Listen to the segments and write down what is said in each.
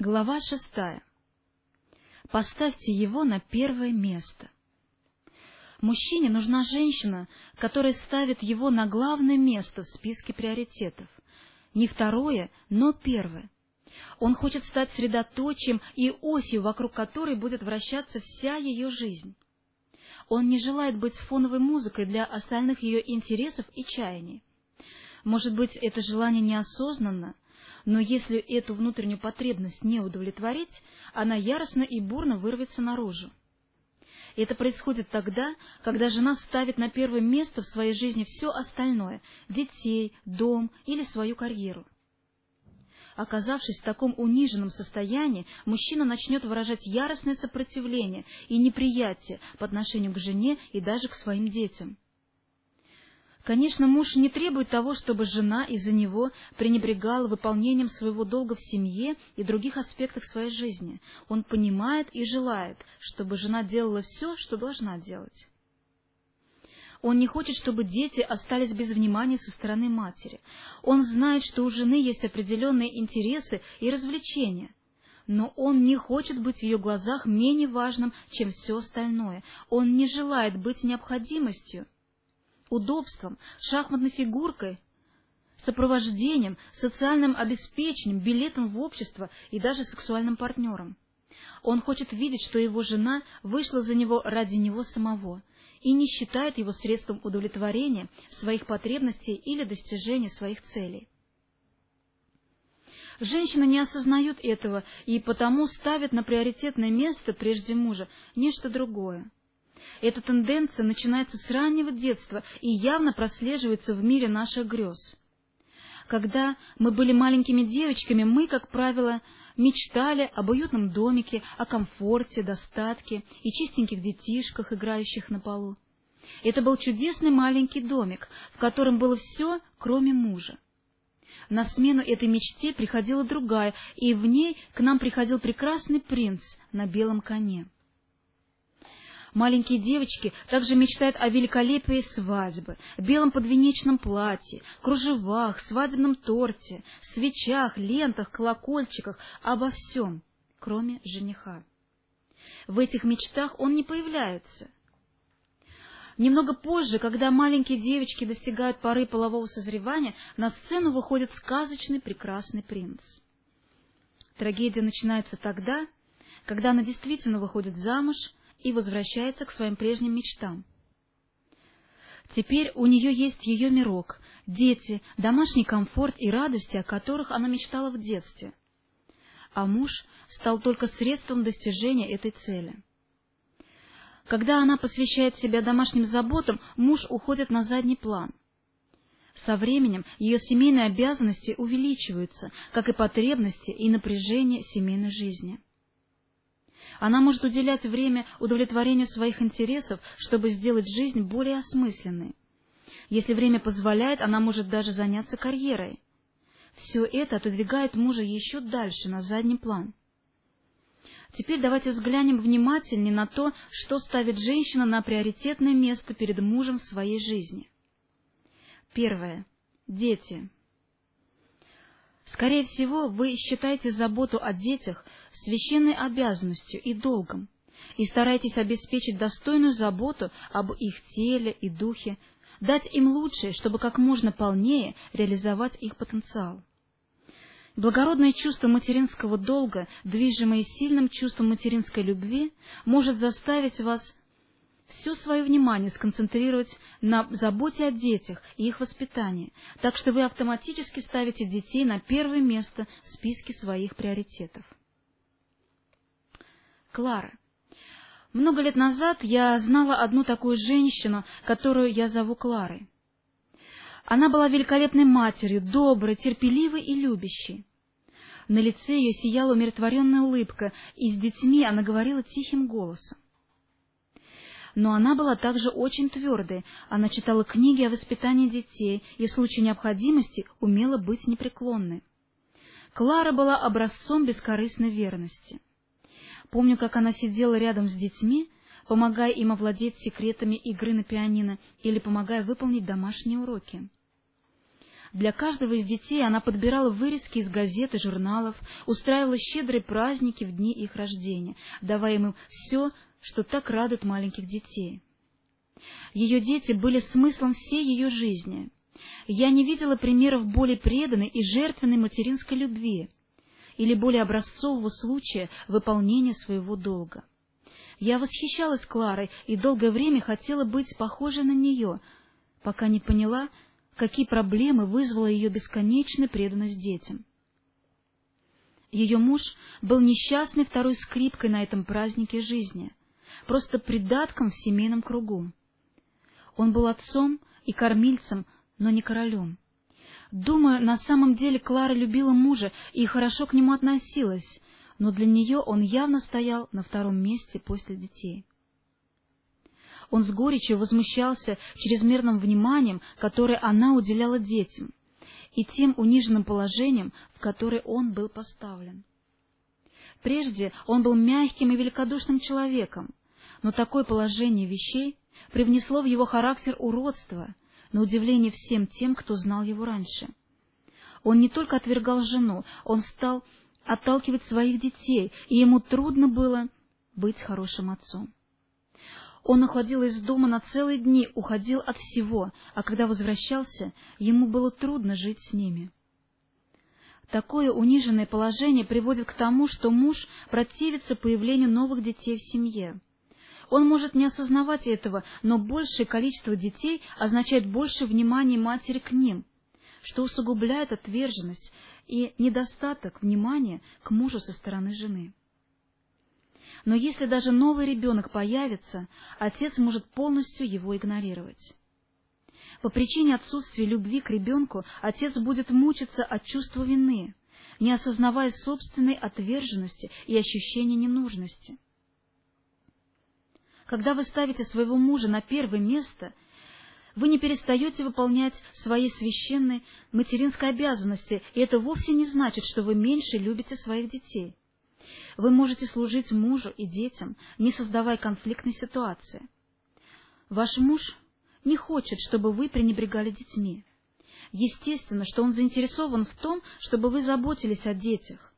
Глава шестая. Поставьте его на первое место. Мужчине нужна женщина, которая ставит его на главное место в списке приоритетов. Не второе, но первое. Он хочет стать средоточием и осью, вокруг которой будет вращаться вся ее жизнь. Он не желает быть фоновой музыкой для остальных ее интересов и чаяний. Может быть, это желание неосознанно, но если эту внутреннюю потребность не удовлетворить, она яростно и бурно вырвется наружу. Это происходит тогда, когда жена ставит на первое место в своей жизни все остальное – детей, дом или свою карьеру. Оказавшись в таком униженном состоянии, мужчина начнет выражать яростное сопротивление и неприятие по отношению к жене и даже к своим детям. Конечно, муж не требует того, чтобы жена из-за него пренебрегала выполнением своего долга в семье и других аспектах своей жизни. Он понимает и желает, чтобы жена делала все, что должна делать. Он не хочет, чтобы дети остались без внимания со стороны матери. Он знает, что у жены есть определенные интересы и развлечения. Но он не хочет быть в ее глазах менее важным, чем все остальное. Он не желает быть необходимостью удобством, шахматной фигуркой, сопровождением, социальным обеспечением, билетом в общество и даже сексуальным партнером. Он хочет видеть, что его жена вышла за него ради него самого и не считает его средством удовлетворения своих потребностей или достижения своих целей. Женщина не осознает этого и потому ставит на приоритетное место прежде мужа нечто другое. Эта тенденция начинается с раннего детства и явно прослеживается в мире наших грез. Когда мы были маленькими девочками, мы, как правило, мечтали об уютном домике, о комфорте, достатке и чистеньких детишках, играющих на полу. Это был чудесный маленький домик, в котором было все, кроме мужа. На смену этой мечте приходила другая, и в ней к нам приходил прекрасный принц на белом коне. Маленькие девочки также мечтают о великолепии свадьбы, белом подвенечном платье, кружевах, свадебном торте, свечах, лентах, колокольчиках, обо всем, кроме жениха. В этих мечтах он не появляется. Немного позже, когда маленькие девочки достигают поры полового созревания, на сцену выходит сказочный прекрасный принц. Трагедия начинается тогда, когда она действительно выходит замуж и возвращается к своим прежним мечтам. Теперь у нее есть ее мирок, дети, домашний комфорт и радости, о которых она мечтала в детстве. А муж стал только средством достижения этой цели. Когда она посвящает себя домашним заботам, муж уходит на задний план. Со временем ее семейные обязанности увеличиваются, как и потребности и напряжение семейной жизни. Она может уделять время удовлетворению своих интересов, чтобы сделать жизнь более осмысленной. Если время позволяет, она может даже заняться карьерой. Все это отодвигает мужа еще дальше, на задний план. Теперь давайте взглянем внимательнее на то, что ставит женщина на приоритетное место перед мужем в своей жизни. Первое. Дети. Скорее всего, вы считаете заботу о детях священной обязанностью и долгом, и стараетесь обеспечить достойную заботу об их теле и духе, дать им лучшее, чтобы как можно полнее реализовать их потенциал. Благородное чувство материнского долга, движимое сильным чувством материнской любви, может заставить вас все свое внимание сконцентрировать на заботе о детях и их воспитании, так что вы автоматически ставите детей на первое место в списке своих приоритетов. Клара. Много лет назад я знала одну такую женщину, которую я зову Кларой. Она была великолепной матерью, доброй, терпеливой и любящей. На лице ее сияла умиротворенная улыбка, и с детьми она говорила тихим голосом но она была также очень твердой. Она читала книги о воспитании детей и в случае необходимости умела быть непреклонной. Клара была образцом бескорыстной верности. Помню, как она сидела рядом с детьми, помогая им овладеть секретами игры на пианино или помогая выполнить домашние уроки. Для каждого из детей она подбирала вырезки из газет и журналов, устраивала щедрые праздники в дни их рождения, давая им все, что так радует маленьких детей. Ее дети были смыслом всей ее жизни. Я не видела примеров более преданной и жертвенной материнской любви или более образцового случая выполнения своего долга. Я восхищалась Кларой и долгое время хотела быть похожей на нее, пока не поняла, какие проблемы вызвала ее бесконечная преданность детям. Ее муж был несчастной второй скрипкой на этом празднике жизни, просто придатком в семейном кругу. Он был отцом и кормильцем, но не королем. Думаю, на самом деле Клара любила мужа и хорошо к нему относилась, но для нее он явно стоял на втором месте после детей. Он с горечью возмущался чрезмерным вниманием, которое она уделяла детям, и тем униженным положением, в которое он был поставлен. Прежде он был мягким и великодушным человеком, но такое положение вещей привнесло в его характер уродство, на удивление всем тем, кто знал его раньше. Он не только отвергал жену, он стал отталкивать своих детей, и ему трудно было быть хорошим отцом. Он уходил из дома на целые дни, уходил от всего, а когда возвращался, ему было трудно жить с ними. Такое униженное положение приводит к тому, что муж противится появлению новых детей в семье. Он может не осознавать этого, но большее количество детей означает больше внимания матери к ним, что усугубляет отверженность и недостаток внимания к мужу со стороны жены. Но если даже новый ребенок появится, отец может полностью его игнорировать. По причине отсутствия любви к ребенку отец будет мучиться от чувства вины, не осознавая собственной отверженности и ощущения ненужности. Когда вы ставите своего мужа на первое место, вы не перестаете выполнять свои священные материнской обязанности, и это вовсе не значит, что вы меньше любите своих детей. Вы можете служить мужу и детям, не создавая конфликтной ситуации. Ваш муж не хочет, чтобы вы пренебрегали детьми. Естественно, что он заинтересован в том, чтобы вы заботились о детях,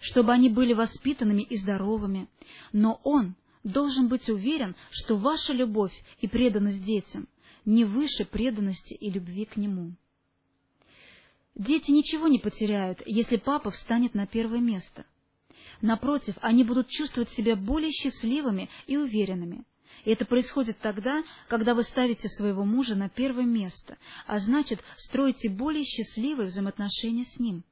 чтобы они были воспитанными и здоровыми, но он должен быть уверен, что ваша любовь и преданность детям не выше преданности и любви к нему. Дети ничего не потеряют, если папа встанет на первое место. Напротив, они будут чувствовать себя более счастливыми и уверенными. И это происходит тогда, когда вы ставите своего мужа на первое место, а значит, строите более счастливые взаимоотношения с ним.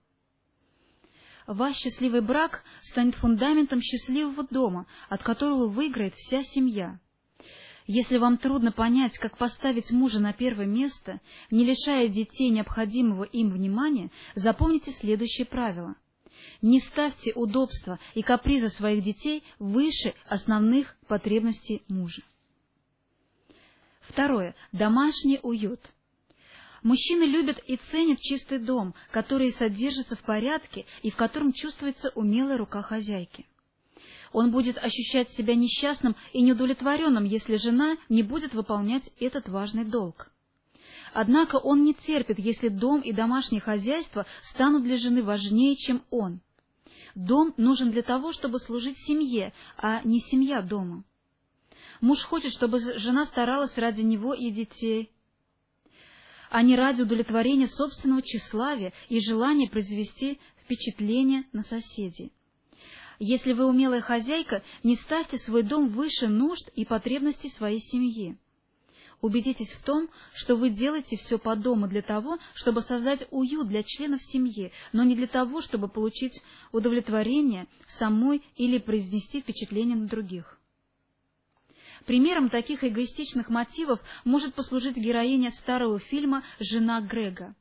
Ваш счастливый брак станет фундаментом счастливого дома, от которого выиграет вся семья. Если вам трудно понять, как поставить мужа на первое место, не лишая детей необходимого им внимания, запомните следующее правило – не ставьте удобства и капризы своих детей выше основных потребностей мужа. Второе. Домашний уют. Мужчины любят и ценят чистый дом, который содержится в порядке и в котором чувствуется умелая рука хозяйки. Он будет ощущать себя несчастным и неудовлетворенным, если жена не будет выполнять этот важный долг. Однако он не терпит, если дом и домашнее хозяйство станут для жены важнее, чем он. Дом нужен для того, чтобы служить семье, а не семья дома. Муж хочет, чтобы жена старалась ради него и детей, а не ради удовлетворения собственного тщеславия и желания произвести впечатление на соседей. Если вы умелая хозяйка, не ставьте свой дом выше нужд и потребностей своей семьи. Убедитесь в том, что вы делаете все по дому для того, чтобы создать уют для членов семьи, но не для того, чтобы получить удовлетворение самой или произнести впечатление на других. Примером таких эгоистичных мотивов может послужить героиня старого фильма «Жена Грега».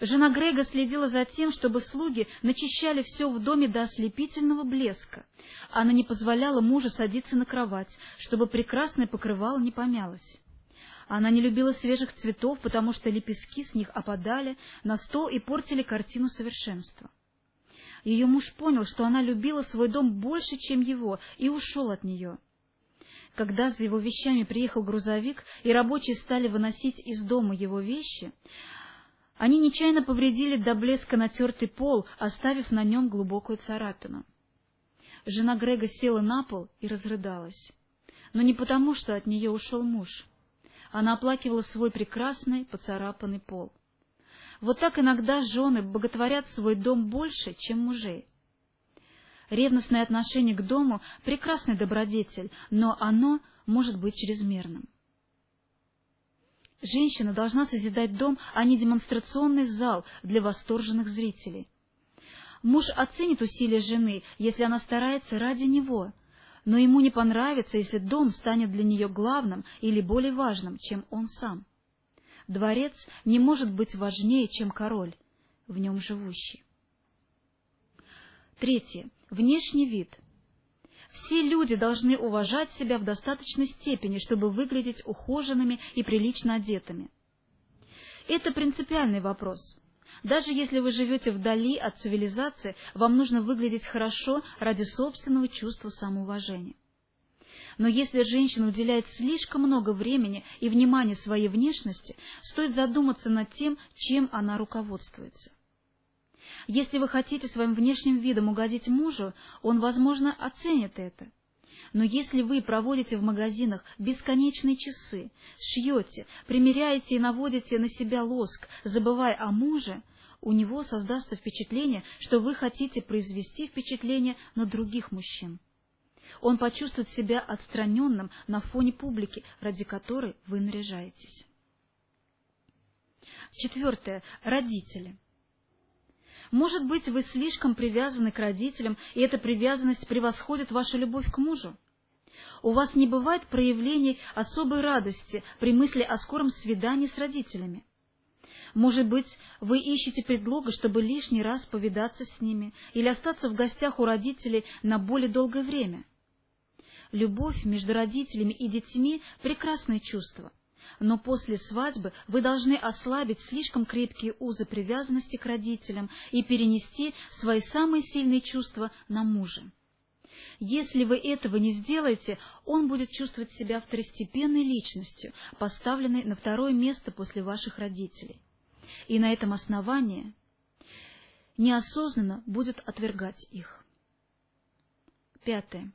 Жена Грега следила за тем, чтобы слуги начищали все в доме до ослепительного блеска. Она не позволяла мужу садиться на кровать, чтобы прекрасное покрывало не помялось. Она не любила свежих цветов, потому что лепестки с них опадали на стол и портили картину совершенства. Ее муж понял, что она любила свой дом больше, чем его, и ушел от нее. Когда за его вещами приехал грузовик, и рабочие стали выносить из дома его вещи, Они нечаянно повредили до блеска натертый пол, оставив на нем глубокую царапину. Жена Грега села на пол и разрыдалась. Но не потому, что от нее ушел муж. Она оплакивала свой прекрасный поцарапанный пол. Вот так иногда жены боготворят свой дом больше, чем мужей. Ревностное отношение к дому — прекрасный добродетель, но оно может быть чрезмерным. Женщина должна созидать дом, а не демонстрационный зал для восторженных зрителей. Муж оценит усилия жены, если она старается ради него, но ему не понравится, если дом станет для нее главным или более важным, чем он сам. Дворец не может быть важнее, чем король, в нем живущий. Третье. Внешний вид. Все люди должны уважать себя в достаточной степени, чтобы выглядеть ухоженными и прилично одетыми. Это принципиальный вопрос. Даже если вы живете вдали от цивилизации, вам нужно выглядеть хорошо ради собственного чувства самоуважения. Но если женщина уделяет слишком много времени и внимания своей внешности, стоит задуматься над тем, чем она руководствуется. Если вы хотите своим внешним видом угодить мужу, он, возможно, оценит это. Но если вы проводите в магазинах бесконечные часы, шьете, примеряете и наводите на себя лоск, забывая о муже, у него создастся впечатление, что вы хотите произвести впечатление на других мужчин. Он почувствует себя отстраненным на фоне публики, ради которой вы наряжаетесь. Четвертое. Родители. Может быть, вы слишком привязаны к родителям, и эта привязанность превосходит вашу любовь к мужу? У вас не бывает проявлений особой радости при мысли о скором свидании с родителями. Может быть, вы ищете предлога, чтобы лишний раз повидаться с ними или остаться в гостях у родителей на более долгое время. Любовь между родителями и детьми – прекрасное чувство, но после свадьбы вы должны ослабить слишком крепкие узы привязанности к родителям и перенести свои самые сильные чувства на мужа. Если вы этого не сделаете, он будет чувствовать себя второстепенной личностью, поставленной на второе место после ваших родителей. И на этом основании неосознанно будет отвергать их. Пятое.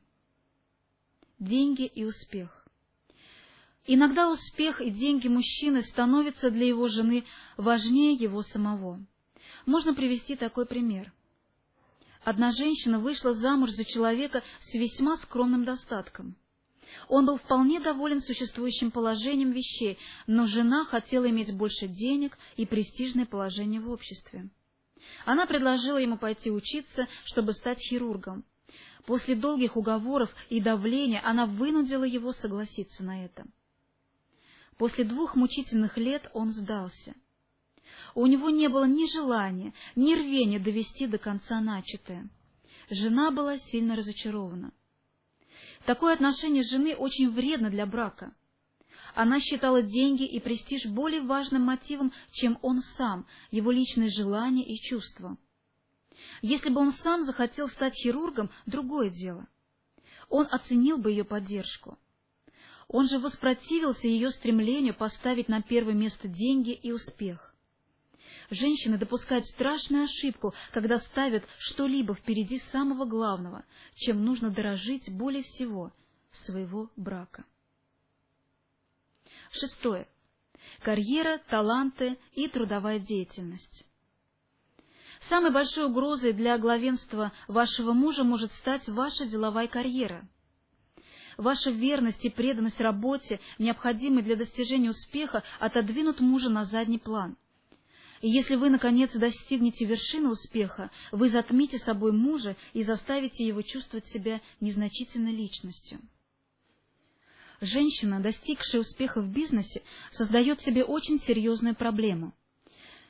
Деньги и успех. Иногда успех и деньги мужчины становятся для его жены важнее его самого. Можно привести такой пример. Одна женщина вышла замуж за человека с весьма скромным достатком. Он был вполне доволен существующим положением вещей, но жена хотела иметь больше денег и престижное положение в обществе. Она предложила ему пойти учиться, чтобы стать хирургом. После долгих уговоров и давления она вынудила его согласиться на это. После двух мучительных лет он сдался. У него не было ни желания, ни рвения довести до конца начатое. Жена была сильно разочарована. Такое отношение жены очень вредно для брака. Она считала деньги и престиж более важным мотивом, чем он сам, его личные желания и чувства. Если бы он сам захотел стать хирургом, другое дело. Он оценил бы ее поддержку. Он же воспротивился ее стремлению поставить на первое место деньги и успех. Женщины допускают страшную ошибку, когда ставят что-либо впереди самого главного, чем нужно дорожить более всего своего брака. Шестое. Карьера, таланты и трудовая деятельность. Самой большой угрозой для главенства вашего мужа может стать ваша деловая карьера – Ваша верность и преданность работе, необходимой для достижения успеха, отодвинут мужа на задний план. И если вы, наконец, достигнете вершины успеха, вы затмите собой мужа и заставите его чувствовать себя незначительной личностью. Женщина, достигшая успеха в бизнесе, создает себе очень серьезную проблему.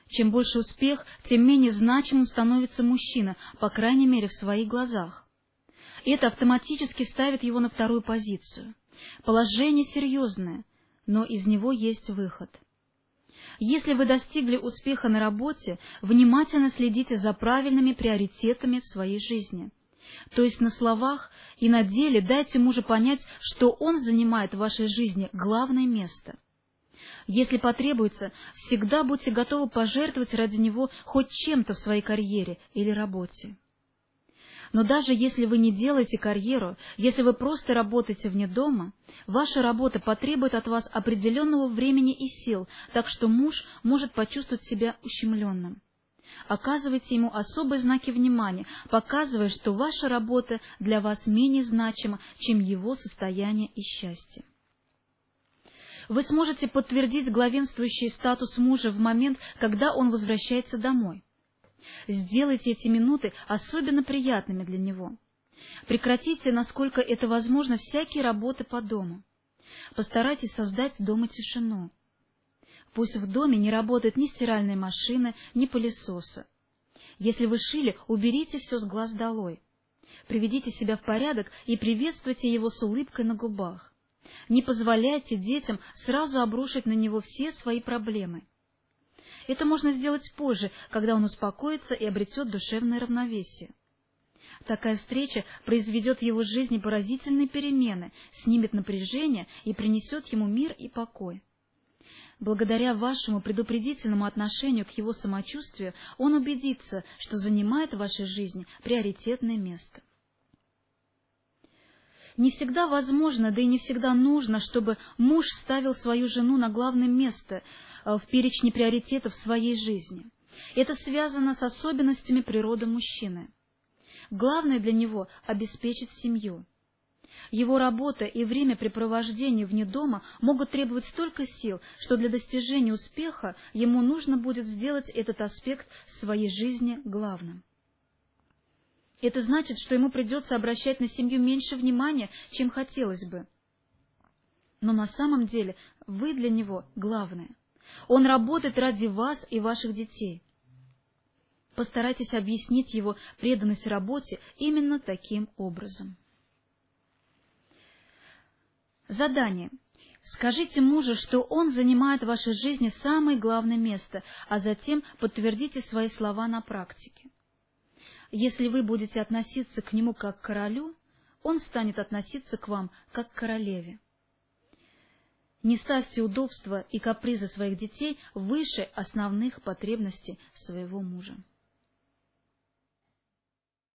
Чем больше успех, тем менее значимым становится мужчина, по крайней мере, в своих глазах. Это автоматически ставит его на вторую позицию. Положение серьезное, но из него есть выход. Если вы достигли успеха на работе, внимательно следите за правильными приоритетами в своей жизни. То есть на словах и на деле дайте мужу понять, что он занимает в вашей жизни главное место. Если потребуется, всегда будьте готовы пожертвовать ради него хоть чем-то в своей карьере или работе. Но даже если вы не делаете карьеру, если вы просто работаете вне дома, ваша работа потребует от вас определенного времени и сил, так что муж может почувствовать себя ущемленным. Оказывайте ему особые знаки внимания, показывая, что ваша работа для вас менее значима, чем его состояние и счастье. Вы сможете подтвердить главенствующий статус мужа в момент, когда он возвращается домой. Сделайте эти минуты особенно приятными для него. Прекратите, насколько это возможно, всякие работы по дому. Постарайтесь создать дома тишину. Пусть в доме не работают ни стиральные машины, ни пылесосы. Если вы шили, уберите все с глаз долой. Приведите себя в порядок и приветствуйте его с улыбкой на губах. Не позволяйте детям сразу обрушить на него все свои проблемы. Это можно сделать позже, когда он успокоится и обретет душевное равновесие. Такая встреча произведет в его жизни поразительные перемены, снимет напряжение и принесет ему мир и покой. Благодаря вашему предупредительному отношению к его самочувствию он убедится, что занимает в вашей жизни приоритетное место. Не всегда возможно, да и не всегда нужно, чтобы муж ставил свою жену на главное место в перечне приоритетов своей жизни. Это связано с особенностями природы мужчины. Главное для него – обеспечить семью. Его работа и времяпрепровождение вне дома могут требовать столько сил, что для достижения успеха ему нужно будет сделать этот аспект своей жизни главным. Это значит, что ему придется обращать на семью меньше внимания, чем хотелось бы. Но на самом деле вы для него главное. Он работает ради вас и ваших детей. Постарайтесь объяснить его преданность работе именно таким образом. Задание. Скажите мужу, что он занимает в вашей жизни самое главное место, а затем подтвердите свои слова на практике. Если вы будете относиться к нему как к королю, он станет относиться к вам как к королеве. Не ставьте удобства и капризы своих детей выше основных потребностей своего мужа.